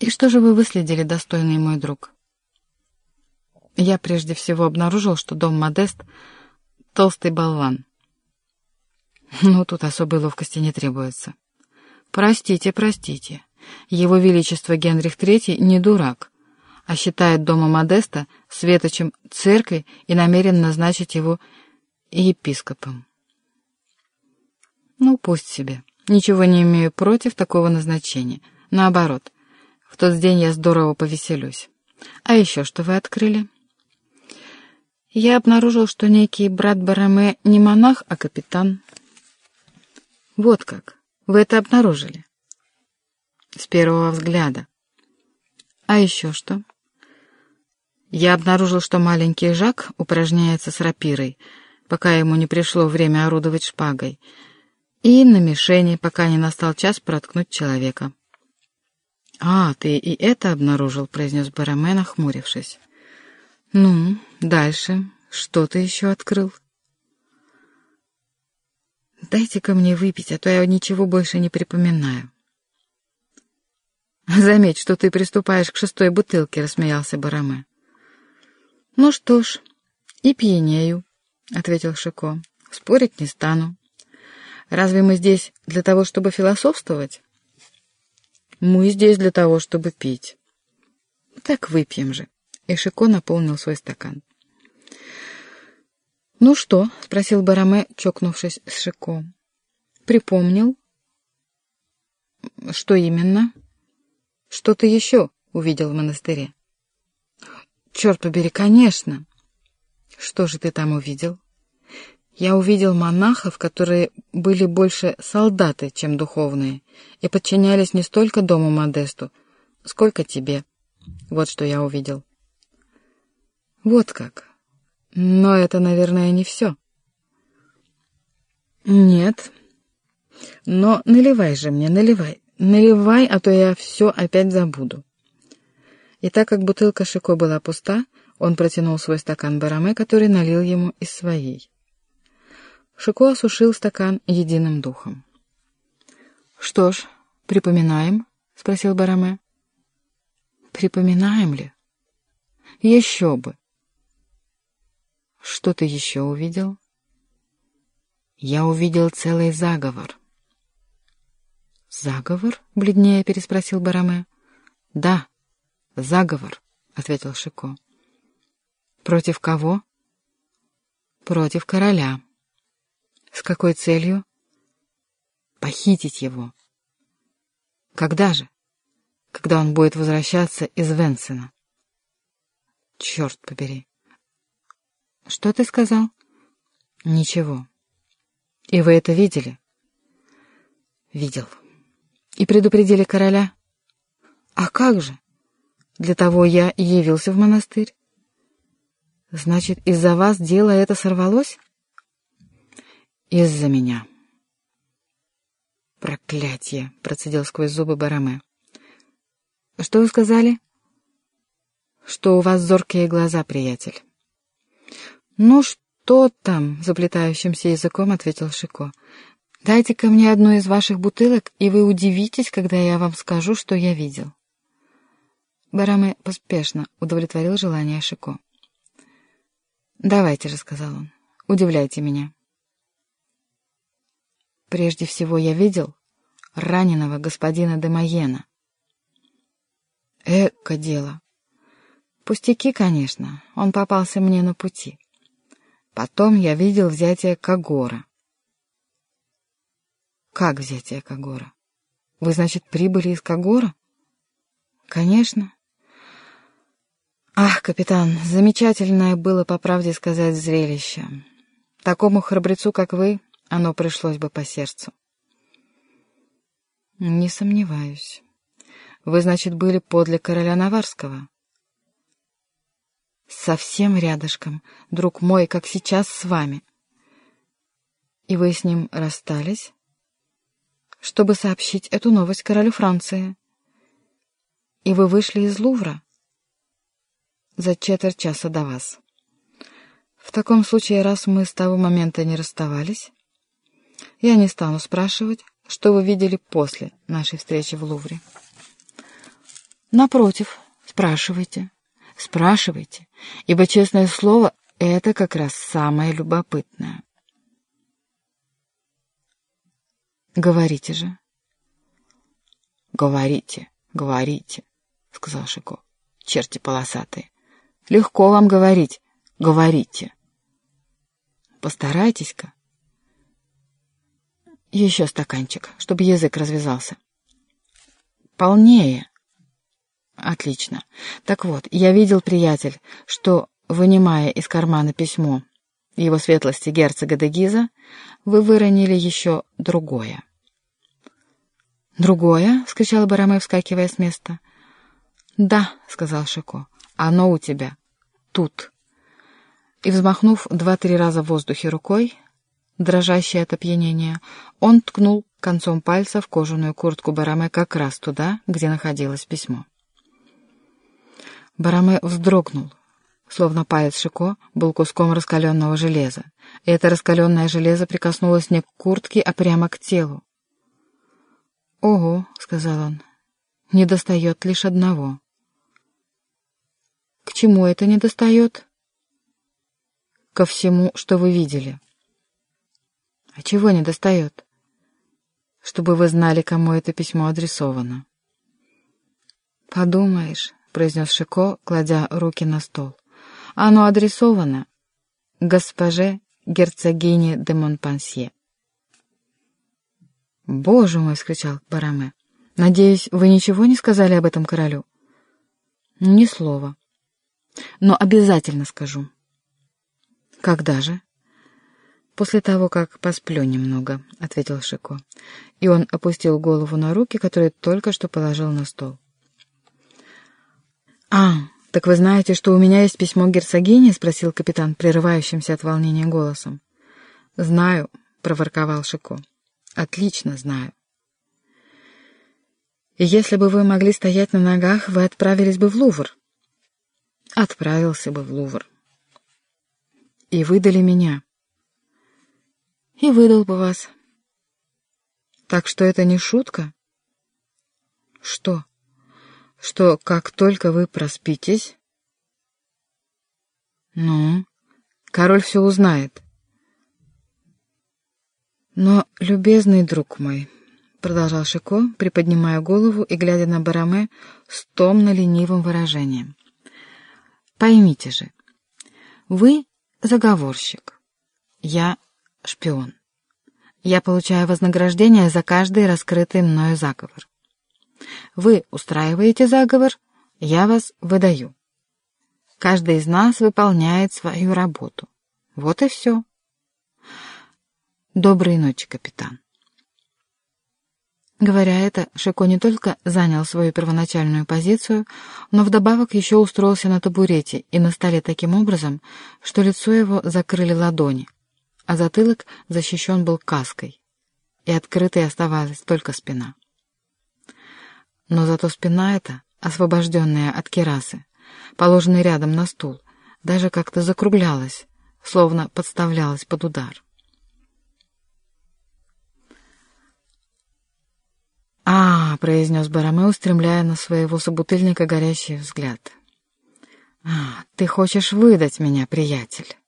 И что же вы выследили, достойный мой друг? Я прежде всего обнаружил, что дом Модест — толстый болван. Ну, тут особой ловкости не требуется. Простите, простите. Его Величество Генрих III не дурак, а считает дома Модеста светочем церкви и намерен назначить его епископом. Ну, пусть себе. Ничего не имею против такого назначения. Наоборот, в тот день я здорово повеселюсь. А еще что вы открыли? Я обнаружил, что некий брат Бараме не монах, а капитан. Вот как. Вы это обнаружили? С первого взгляда. А еще что? Я обнаружил, что маленький Жак упражняется с рапирой, пока ему не пришло время орудовать шпагой, и на мишени, пока не настал час проткнуть человека. «А, ты и это обнаружил», — произнес Бараме, нахмурившись. «Ну, дальше. Что ты еще открыл?» «Дайте-ка мне выпить, а то я ничего больше не припоминаю». «Заметь, что ты приступаешь к шестой бутылке», — рассмеялся Бараме. «Ну что ж, и пьянею», — ответил Шико. «Спорить не стану. Разве мы здесь для того, чтобы философствовать?» «Мы здесь для того, чтобы пить». «Так выпьем же». И Шико наполнил свой стакан. «Ну что?» — спросил Бараме, чокнувшись с Шико. «Припомнил?» «Что именно?» «Что ты еще увидел в монастыре?» «Черт побери, конечно!» «Что же ты там увидел?» «Я увидел монахов, которые были больше солдаты, чем духовные, и подчинялись не столько дому Модесту, сколько тебе. Вот что я увидел». «Вот как!» Но это, наверное, не все. Нет. Но наливай же мне, наливай. Наливай, а то я все опять забуду. И так как бутылка Шико была пуста, он протянул свой стакан Бараме, который налил ему из своей. Шико осушил стакан единым духом. «Что ж, припоминаем?» — спросил Бараме. «Припоминаем ли?» «Еще бы! Что ты еще увидел? Я увидел целый заговор. Заговор? Бледнее переспросил Бараме. Да, заговор, ответил Шико. Против кого? Против короля. С какой целью? Похитить его. Когда же? Когда он будет возвращаться из Венсена. Черт побери. «Что ты сказал?» «Ничего. И вы это видели?» «Видел. И предупредили короля?» «А как же? Для того я и явился в монастырь». «Значит, из-за вас дело это сорвалось?» «Из-за меня». «Проклятие!» — процедил сквозь зубы Бараме. «Что вы сказали?» «Что у вас зоркие глаза, приятель». «Ну что там?» — заплетающимся языком ответил Шико. «Дайте-ка мне одну из ваших бутылок, и вы удивитесь, когда я вам скажу, что я видел». Бараме поспешно удовлетворил желание Шико. «Давайте же», — сказал он, — «удивляйте меня». «Прежде всего я видел раненого господина Демоена». «Эко дело». «Пустяки, конечно, он попался мне на пути». Потом я видел взятие Кагора. Как взятие Кагора? Вы, значит, прибыли из Кагора? Конечно. Ах, капитан, замечательное было, по правде сказать, зрелище. Такому храбрецу, как вы, оно пришлось бы по сердцу. Не сомневаюсь. Вы, значит, были подле короля Наварского? Совсем рядышком, друг мой, как сейчас с вами. И вы с ним расстались, чтобы сообщить эту новость королю Франции. И вы вышли из Лувра за четверть часа до вас. В таком случае, раз мы с того момента не расставались, я не стану спрашивать, что вы видели после нашей встречи в Лувре. Напротив, спрашивайте, спрашивайте, ибо, честное слово, это как раз самое любопытное. Говорите же. Говорите, говорите, сказал Шико. Черти полосатые. Легко вам говорить. Говорите. Постарайтесь-ка. Еще стаканчик, чтобы язык развязался. Полнее. Отлично. Так вот, я видел, приятель, что, вынимая из кармана письмо его светлости герцога де Гиза, вы выронили еще другое. «Другое?» — вскричал Бараме, вскакивая с места. «Да», — сказал Шико, — «оно у тебя. Тут». И, взмахнув два-три раза в воздухе рукой, дрожащей от опьянения, он ткнул концом пальца в кожаную куртку Бараме как раз туда, где находилось письмо. Бараме вздрогнул, словно палец Шико был куском раскаленного железа, и это раскаленное железо прикоснулось не к куртке, а прямо к телу. «Ого», — сказал он, — «не достает лишь одного». «К чему это не достает?» «Ко всему, что вы видели». «А чего не достает?» «Чтобы вы знали, кому это письмо адресовано». «Подумаешь», — произнес Шико, кладя руки на стол. «Оно адресовано госпоже герцогине де Монпансье». «Боже мой!» — скричал Бараме. «Надеюсь, вы ничего не сказали об этом королю?» «Ни слова. Но обязательно скажу». «Когда же?» «После того, как посплю немного», — ответил Шико. И он опустил голову на руки, которые только что положил на стол. «А, так вы знаете, что у меня есть письмо герцогини?» — спросил капитан, прерывающимся от волнения голосом. «Знаю», — проворковал Шико. «Отлично знаю». «И если бы вы могли стоять на ногах, вы отправились бы в Лувр?» «Отправился бы в Лувр». «И выдали меня?» «И выдал бы вас». «Так что это не шутка?» «Что?» что как только вы проспитесь... Ну, король все узнает. Но, любезный друг мой, — продолжал Шико, приподнимая голову и глядя на Бараме с томно-ленивым выражением, — поймите же, вы заговорщик, я шпион. Я получаю вознаграждение за каждый раскрытый мною заговор. Вы устраиваете заговор, я вас выдаю. Каждый из нас выполняет свою работу. Вот и все. Доброй ночи, капитан. Говоря это, Шико не только занял свою первоначальную позицию, но вдобавок еще устроился на табурете и на столе таким образом, что лицо его закрыли ладони, а затылок защищен был каской, и открытой оставалась только спина. Но зато спина эта, освобожденная от керасы, положенная рядом на стул, даже как-то закруглялась, словно подставлялась под удар. «А, — произнес Бараме, устремляя на своего собутыльника горящий взгляд. — А, ты хочешь выдать меня, приятель? —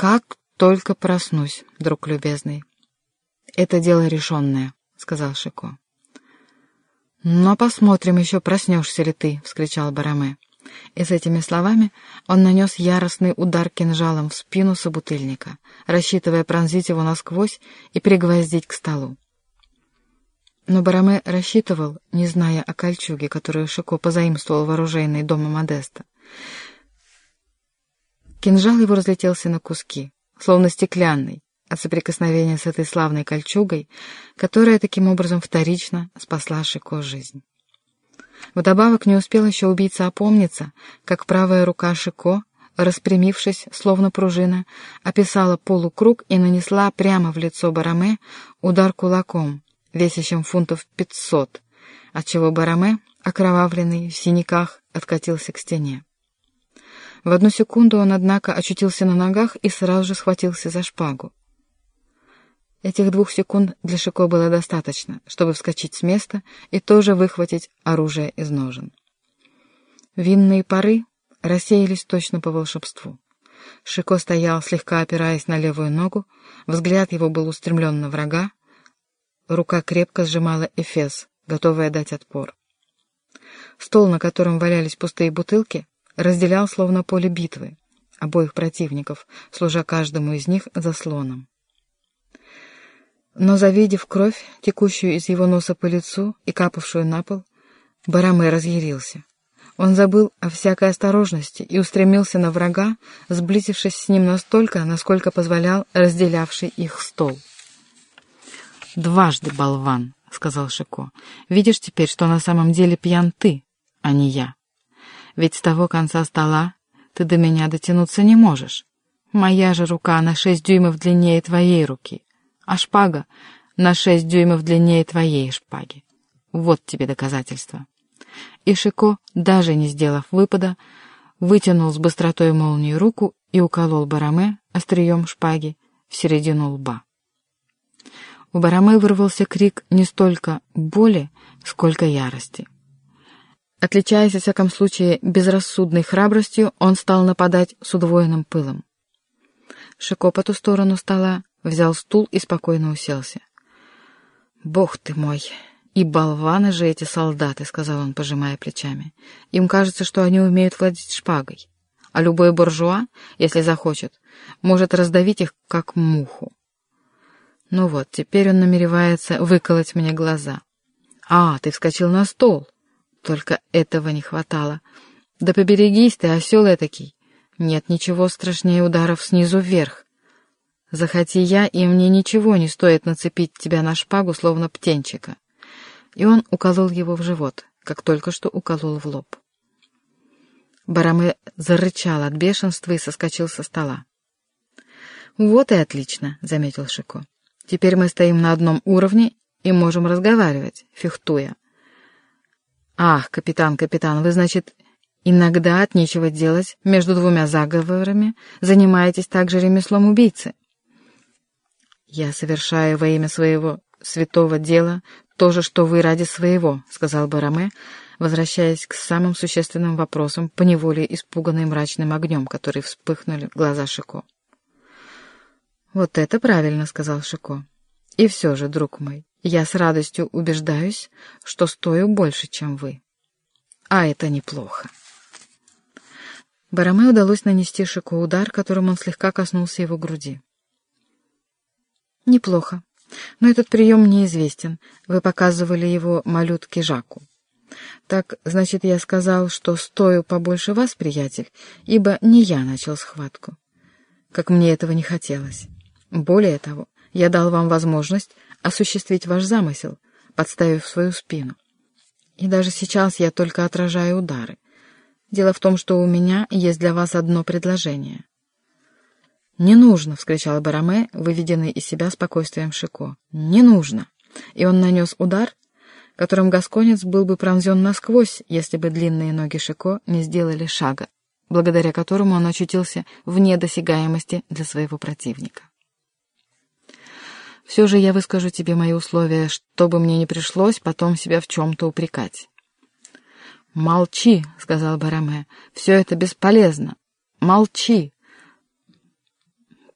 Как только проснусь, друг любезный. — Это дело решенное, — сказал Шико. «Но посмотрим еще, проснешься ли ты!» — вскричал Бараме. И с этими словами он нанес яростный удар кинжалом в спину собутыльника, рассчитывая пронзить его насквозь и пригвоздить к столу. Но Бараме рассчитывал, не зная о кольчуге, которую Шико позаимствовал в оружейной дома Модеста. Кинжал его разлетелся на куски, словно стеклянный, от соприкосновения с этой славной кольчугой, которая таким образом вторично спасла Шико жизнь. Вдобавок не успел еще убийца опомниться, как правая рука Шико, распрямившись, словно пружина, описала полукруг и нанесла прямо в лицо Бараме удар кулаком, весящим фунтов пятьсот, отчего Бараме, окровавленный в синяках, откатился к стене. В одну секунду он, однако, очутился на ногах и сразу же схватился за шпагу. Этих двух секунд для Шико было достаточно, чтобы вскочить с места и тоже выхватить оружие из ножен. Винные пары рассеялись точно по волшебству. Шико стоял, слегка опираясь на левую ногу, взгляд его был устремлен на врага, рука крепко сжимала эфес, готовая дать отпор. Стол, на котором валялись пустые бутылки, разделял словно поле битвы обоих противников, служа каждому из них заслоном. Но, завидев кровь, текущую из его носа по лицу и капавшую на пол, Бараме разъярился. Он забыл о всякой осторожности и устремился на врага, сблизившись с ним настолько, насколько позволял разделявший их стол. «Дважды болван», — сказал Шико. «Видишь теперь, что на самом деле пьян ты, а не я. Ведь с того конца стола ты до меня дотянуться не можешь. Моя же рука на шесть дюймов длиннее твоей руки, а шпага на шесть дюймов длиннее твоей шпаги. Вот тебе доказательство. И Шико, даже не сделав выпада, вытянул с быстротой молнии руку и уколол Бараме острием шпаги в середину лба. У Бараме вырвался крик не столько боли, сколько ярости. Отличаясь, во всяком случае, безрассудной храбростью, он стал нападать с удвоенным пылом. Шико по ту сторону стола взял стул и спокойно уселся. «Бог ты мой! И болваны же эти солдаты!» — сказал он, пожимая плечами. «Им кажется, что они умеют владеть шпагой, а любой буржуа, если захочет, может раздавить их, как муху. Ну вот, теперь он намеревается выколоть мне глаза. А, ты вскочил на стол!» Только этого не хватало. Да поберегись ты, осел этакий. Нет ничего страшнее ударов снизу вверх. Захоти я, и мне ничего не стоит нацепить тебя на шпагу, словно птенчика. И он уколол его в живот, как только что уколол в лоб. Бараме зарычал от бешенства и соскочил со стола. «Вот и отлично», — заметил Шико. «Теперь мы стоим на одном уровне и можем разговаривать, фехтуя. «Ах, капитан, капитан, вы, значит, иногда от нечего делать между двумя заговорами занимаетесь также ремеслом убийцы?» «Я совершаю во имя своего святого дела то же, что вы ради своего», — сказал Бараме, возвращаясь к самым существенным вопросам, поневоле испуганный мрачным огнем, который вспыхнули глаза Шико. «Вот это правильно», — сказал Шико. «И все же, друг мой, я с радостью убеждаюсь, что стою больше, чем вы. А это неплохо. Бараме удалось нанести Шико удар, которым он слегка коснулся его груди. «Неплохо. Но этот прием мне известен. Вы показывали его малютке Жаку. Так, значит, я сказал, что стою побольше вас, приятель, ибо не я начал схватку. Как мне этого не хотелось. Более того, я дал вам возможность осуществить ваш замысел, подставив свою спину. И даже сейчас я только отражаю удары. Дело в том, что у меня есть для вас одно предложение. «Не нужно!» — вскричал Бараме, выведенный из себя спокойствием Шико. «Не нужно!» И он нанес удар, которым Гасконец был бы пронзен насквозь, если бы длинные ноги Шико не сделали шага, благодаря которому он очутился вне досягаемости для своего противника. Все же я выскажу тебе мои условия, чтобы мне не пришлось потом себя в чем-то упрекать. «Молчи», — сказал Бараме, — «все это бесполезно. Молчи».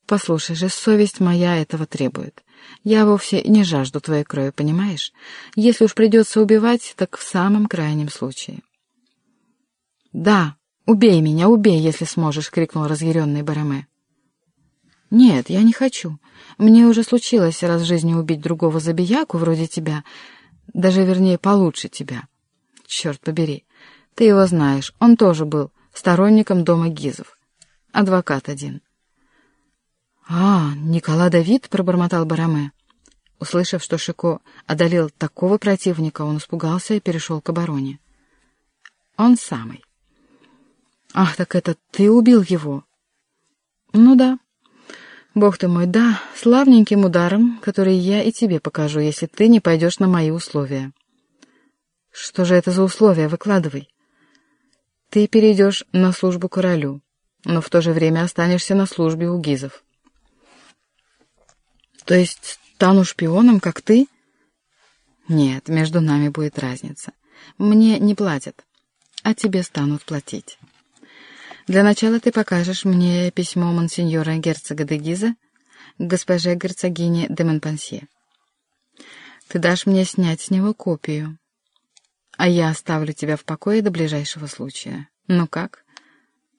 «Послушай же, совесть моя этого требует. Я вовсе не жажду твоей крови, понимаешь? Если уж придется убивать, так в самом крайнем случае». «Да, убей меня, убей, если сможешь», — крикнул разъяренный Бараме. «Нет, я не хочу. Мне уже случилось раз в жизни убить другого забияку вроде тебя, даже, вернее, получше тебя. Черт побери, ты его знаешь, он тоже был сторонником дома Гизов. Адвокат один». «А, Никола Давид?» — пробормотал Бараме. Услышав, что Шико одолел такого противника, он испугался и перешел к обороне. «Он самый». «Ах, так это ты убил его?» «Ну да». Бог ты мой, да, славненьким ударом, который я и тебе покажу, если ты не пойдешь на мои условия. Что же это за условия? Выкладывай. Ты перейдешь на службу королю, но в то же время останешься на службе у гизов. То есть стану шпионом, как ты? Нет, между нами будет разница. Мне не платят, а тебе станут платить. Для начала ты покажешь мне письмо монсеньора герцога де Гиза к госпоже герцогине де Монпансье. Ты дашь мне снять с него копию, а я оставлю тебя в покое до ближайшего случая. Ну как?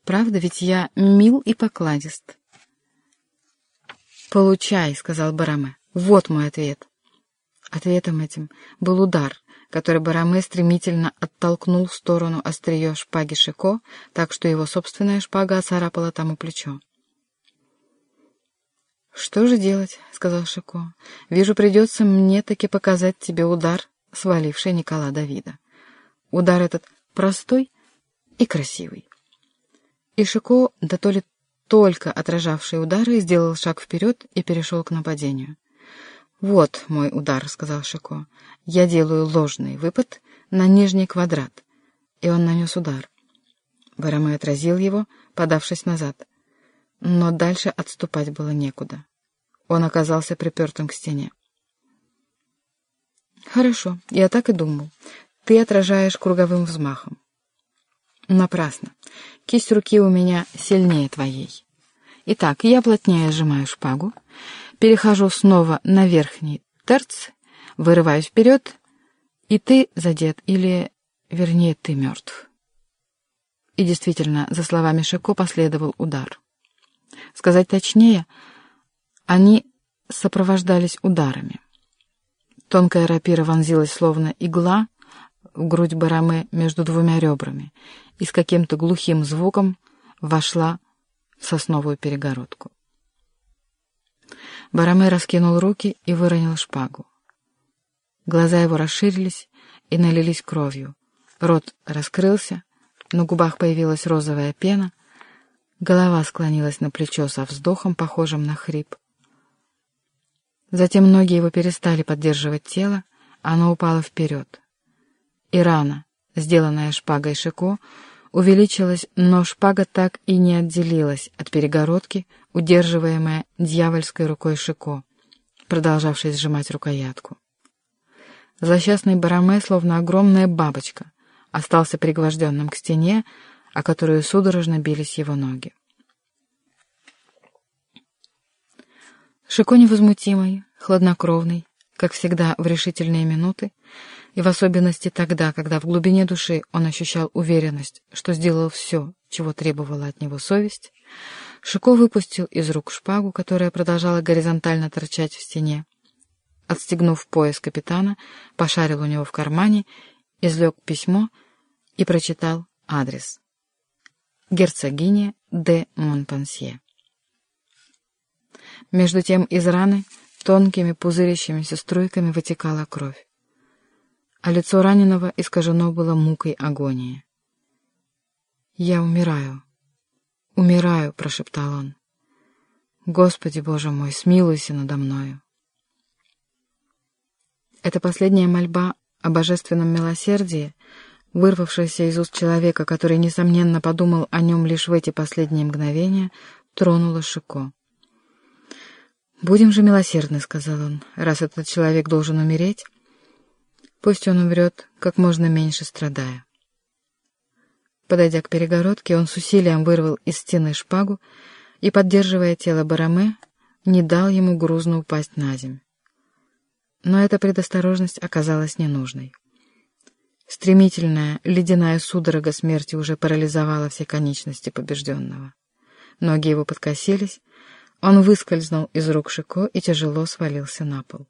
Правда, ведь я мил и покладист. «Получай», — сказал Бараме. «Вот мой ответ». Ответом этим был удар, который Бараме стремительно оттолкнул в сторону острие шпаги Шико, так что его собственная шпага оцарапала тому плечо. «Что же делать?» — сказал Шико. «Вижу, придется мне таки показать тебе удар, сваливший Никола Давида. Удар этот простой и красивый». И Шико, да то ли только отражавший удары, сделал шаг вперед и перешел к нападению. «Вот мой удар», — сказал Шико. «Я делаю ложный выпад на нижний квадрат». И он нанес удар. Бараме отразил его, подавшись назад. Но дальше отступать было некуда. Он оказался припертым к стене. «Хорошо, я так и думал. Ты отражаешь круговым взмахом. Напрасно. Кисть руки у меня сильнее твоей. Итак, я плотнее сжимаю шпагу, перехожу снова на верхний терц, вырываюсь вперед, и ты задет, или, вернее, ты мертв. И действительно, за словами Шико последовал удар. Сказать точнее, они сопровождались ударами. Тонкая рапира вонзилась словно игла в грудь Бараме между двумя ребрами и с каким-то глухим звуком вошла в сосновую перегородку. Бараме раскинул руки и выронил шпагу. Глаза его расширились и налились кровью. Рот раскрылся, на губах появилась розовая пена, голова склонилась на плечо со вздохом, похожим на хрип. Затем ноги его перестали поддерживать тело, оно упало вперед. И рана, сделанная шпагой Шико, увеличилась, но шпага так и не отделилась от перегородки, удерживаемая дьявольской рукой Шико, продолжавшей сжимать рукоятку. Злосчастный Бараме, словно огромная бабочка, остался пригвожденным к стене, о которую судорожно бились его ноги. Шико невозмутимый, хладнокровный, как всегда в решительные минуты, и в особенности тогда, когда в глубине души он ощущал уверенность, что сделал все, чего требовала от него совесть, Шико выпустил из рук шпагу, которая продолжала горизонтально торчать в стене. Отстегнув пояс капитана, пошарил у него в кармане, излег письмо и прочитал адрес. Герцогиня де Монпансье. Между тем из раны тонкими пузырящимися струйками вытекала кровь а лицо раненого искажено было мукой агонии. «Я умираю, умираю», — прошептал он. «Господи, Боже мой, смилуйся надо мною». Эта последняя мольба о божественном милосердии, вырвавшаяся из уст человека, который, несомненно, подумал о нем лишь в эти последние мгновения, тронула Шико. «Будем же милосердны», — сказал он, — «раз этот человек должен умереть, Пусть он умрет, как можно меньше страдая. Подойдя к перегородке, он с усилием вырвал из стены шпагу и, поддерживая тело Бараме, не дал ему грузно упасть на землю. Но эта предосторожность оказалась ненужной. Стремительная, ледяная судорога смерти уже парализовала все конечности побежденного. Ноги его подкосились, он выскользнул из рук Шико и тяжело свалился на пол.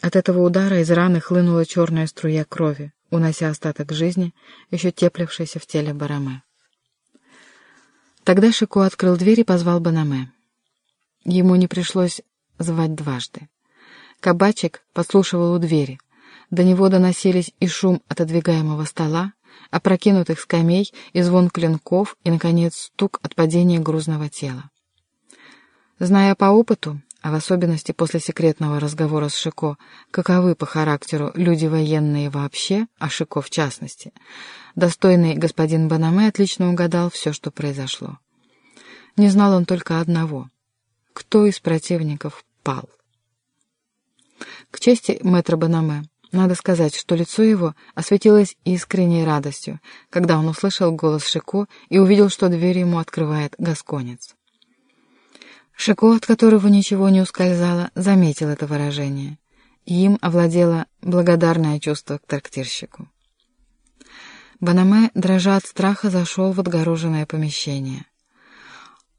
От этого удара из раны хлынула черная струя крови, унося остаток жизни, еще теплившийся в теле Бараме. Тогда Шико открыл дверь и позвал Банаме. Ему не пришлось звать дважды. Кабачик подслушивал у двери. До него доносились и шум отодвигаемого стола, опрокинутых скамей, и звон клинков, и, наконец, стук от падения грузного тела. Зная по опыту, а в особенности после секретного разговора с Шико, каковы по характеру люди военные вообще, а Шико в частности, достойный господин Банаме отлично угадал все, что произошло. Не знал он только одного — кто из противников спал. К чести мэтра Банаме, надо сказать, что лицо его осветилось искренней радостью, когда он услышал голос Шико и увидел, что дверь ему открывает гасконец. Шико, от которого ничего не ускользало, заметил это выражение, и им овладело благодарное чувство к трактирщику. Банаме, дрожа от страха, зашел в отгороженное помещение.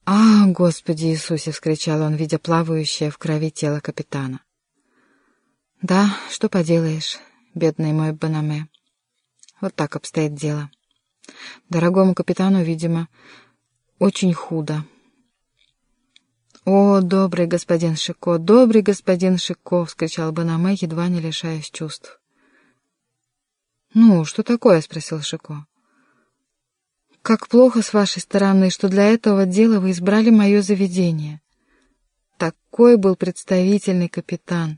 «А, Господи Иисусе!» — вскричал он, видя плавающее в крови тело капитана. «Да, что поделаешь, бедный мой Банаме. Вот так обстоит дело. Дорогому капитану, видимо, очень худо». «О, добрый господин Шико, добрый господин Шико!» — вскричал Банаме, едва не лишаясь чувств. «Ну, что такое?» — спросил Шико. «Как плохо с вашей стороны, что для этого дела вы избрали мое заведение. Такой был представительный капитан».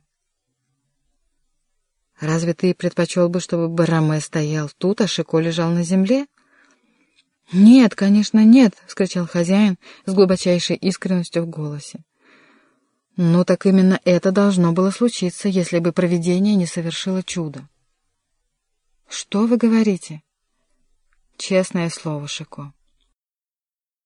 «Разве ты предпочел бы, чтобы Бараме стоял тут, а Шико лежал на земле?» «Нет, конечно, нет!» — вскричал хозяин с глубочайшей искренностью в голосе. «Ну так именно это должно было случиться, если бы провидение не совершило чудо». «Что вы говорите?» «Честное слово, Шико».